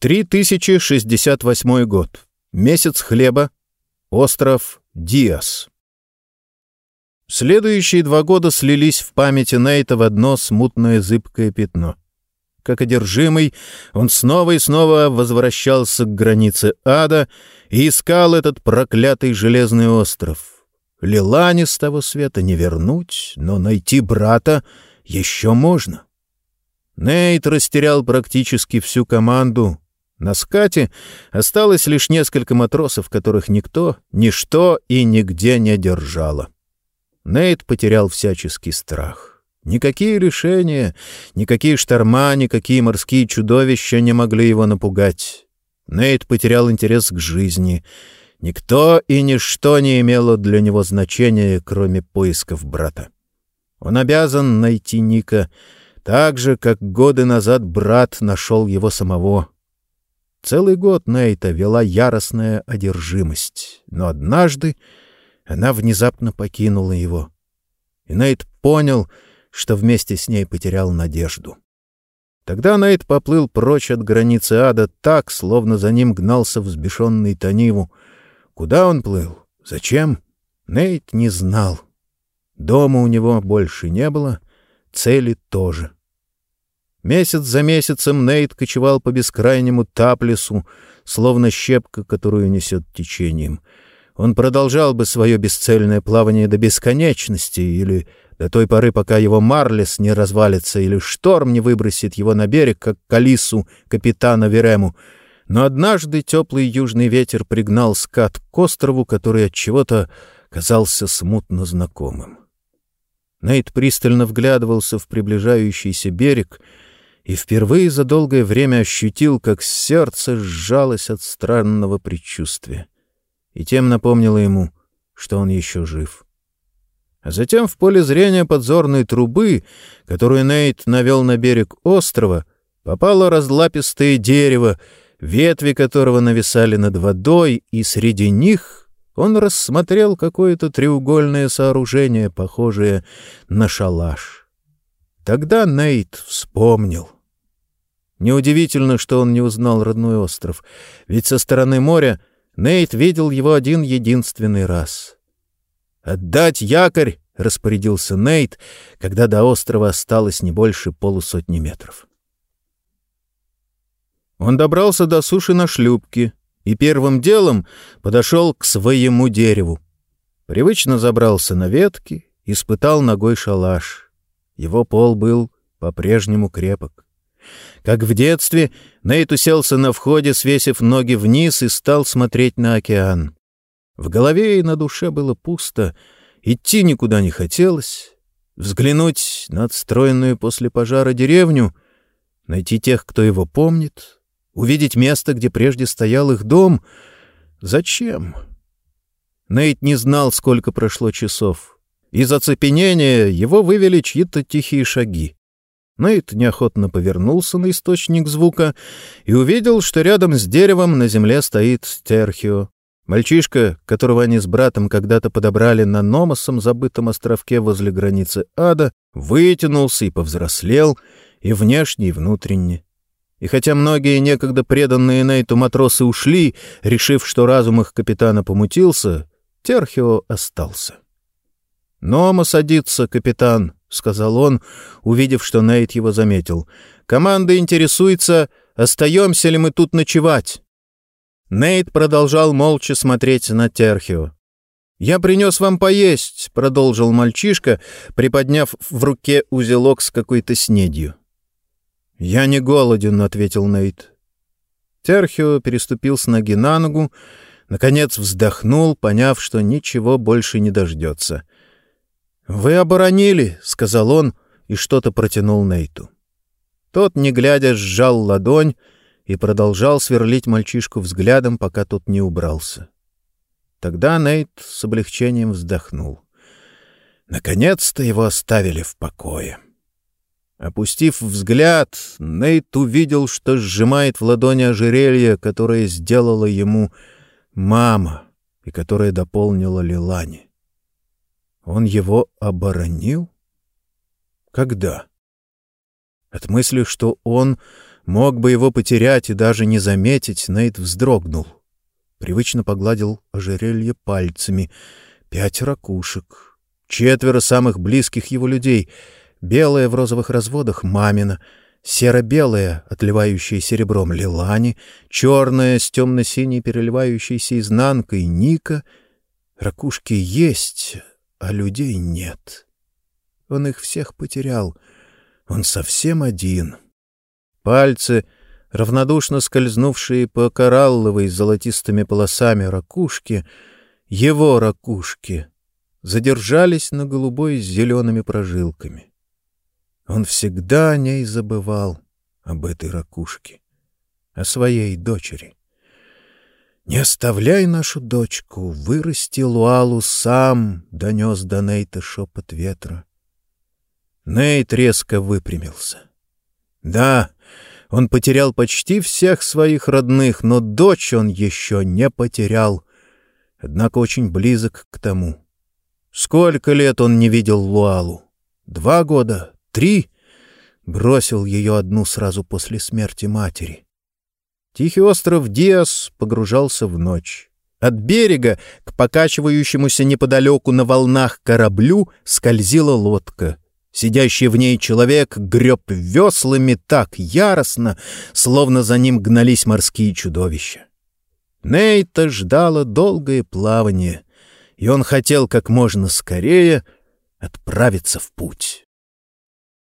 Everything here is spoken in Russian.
3068 год. Месяц хлеба. Остров Диас. Следующие два года слились в памяти Нейта в одно смутное зыбкое пятно. Как одержимый, он снова и снова возвращался к границе ада и искал этот проклятый железный остров. Лилани с того света не вернуть, но найти брата еще можно. Нейт растерял практически всю команду, на скате осталось лишь несколько матросов, которых никто, ничто и нигде не держало. Нейт потерял всяческий страх. Никакие решения, никакие шторма, никакие морские чудовища не могли его напугать. Нейт потерял интерес к жизни. Никто и ничто не имело для него значения, кроме поисков брата. Он обязан найти Ника, так же, как годы назад брат нашел его самого — Целый год Нейта вела яростная одержимость, но однажды она внезапно покинула его. И Нейт понял, что вместе с ней потерял надежду. Тогда Нейт поплыл прочь от границы ада так, словно за ним гнался взбешенный Таниву. Куда он плыл? Зачем? Нейт не знал. Дома у него больше не было, цели тоже. Месяц за месяцем Нейт кочевал по бескрайнему таплесу, словно щепка, которую несет течением. Он продолжал бы свое бесцельное плавание до бесконечности или до той поры, пока его Марлес не развалится или шторм не выбросит его на берег, как Калису капитана Верему. Но однажды теплый южный ветер пригнал скат к острову, который от чего-то казался смутно знакомым. Нейт пристально вглядывался в приближающийся берег — и впервые за долгое время ощутил, как сердце сжалось от странного предчувствия. И тем напомнило ему, что он еще жив. А затем в поле зрения подзорной трубы, которую Нейт навел на берег острова, попало разлапистое дерево, ветви которого нависали над водой, и среди них он рассмотрел какое-то треугольное сооружение, похожее на шалаш. Тогда Нейт вспомнил — Неудивительно, что он не узнал родной остров, ведь со стороны моря Нейт видел его один единственный раз. «Отдать якорь!» — распорядился Нейт, когда до острова осталось не больше полусотни метров. Он добрался до суши на шлюпке и первым делом подошел к своему дереву. Привычно забрался на ветки, испытал ногой шалаш. Его пол был по-прежнему крепок. Как в детстве, Нейт уселся на входе, свесив ноги вниз, и стал смотреть на океан. В голове и на душе было пусто, идти никуда не хотелось, взглянуть на отстроенную после пожара деревню, найти тех, кто его помнит, увидеть место, где прежде стоял их дом. Зачем? Нейт не знал, сколько прошло часов. Из оцепенения его вывели чьи-то тихие шаги. Нейт неохотно повернулся на источник звука и увидел, что рядом с деревом на земле стоит Стерхио. Мальчишка, которого они с братом когда-то подобрали на Номосом забытом островке возле границы ада, вытянулся и повзрослел, и внешне, и внутренне. И хотя многие некогда преданные Нейту матросы ушли, решив, что разум их капитана помутился, Терхио остался. «Нома садится, капитан», — сказал он, увидев, что Нейт его заметил. «Команда интересуется, остаемся ли мы тут ночевать». Нейт продолжал молча смотреть на Терхио. «Я принес вам поесть», — продолжил мальчишка, приподняв в руке узелок с какой-то снедью. «Я не голоден», — ответил Нейт. Терхио переступил с ноги на ногу, наконец вздохнул, поняв, что ничего больше не дождется — «Вы оборонили», — сказал он и что-то протянул Нейту. Тот, не глядя, сжал ладонь и продолжал сверлить мальчишку взглядом, пока тот не убрался. Тогда Нейт с облегчением вздохнул. Наконец-то его оставили в покое. Опустив взгляд, Нейт увидел, что сжимает в ладони ожерелье, которое сделала ему мама и которое дополнила Лилани. Он его оборонил? Когда? От мысли, что он Мог бы его потерять и даже не заметить, Нейт вздрогнул. Привычно погладил ожерелье пальцами. Пять ракушек. Четверо самых близких его людей. Белая в розовых разводах — мамина. Серо-белая, отливающая серебром Лилани, черная с темно-синей переливающейся изнанкой Ника. Ракушки есть, а людей нет. Он их всех потерял. Он совсем один. Пальцы, равнодушно скользнувшие по коралловой золотистыми полосами ракушки, его ракушки, задержались на голубой с зелеными прожилками. Он всегда о ней забывал, об этой ракушке, о своей дочери. «Не оставляй нашу дочку, вырасти Луалу сам», — донес до Нейта шепот ветра. Нейт резко выпрямился. «Да, он потерял почти всех своих родных, но дочь он еще не потерял, однако очень близок к тому. Сколько лет он не видел Луалу? Два года? Три? Бросил ее одну сразу после смерти матери. Тихий остров Диас погружался в ночь. От берега к покачивающемуся неподалеку на волнах кораблю скользила лодка. Сидящий в ней человек греб веслами так яростно, словно за ним гнались морские чудовища. Нейта ждало долгое плавание, и он хотел как можно скорее отправиться в путь.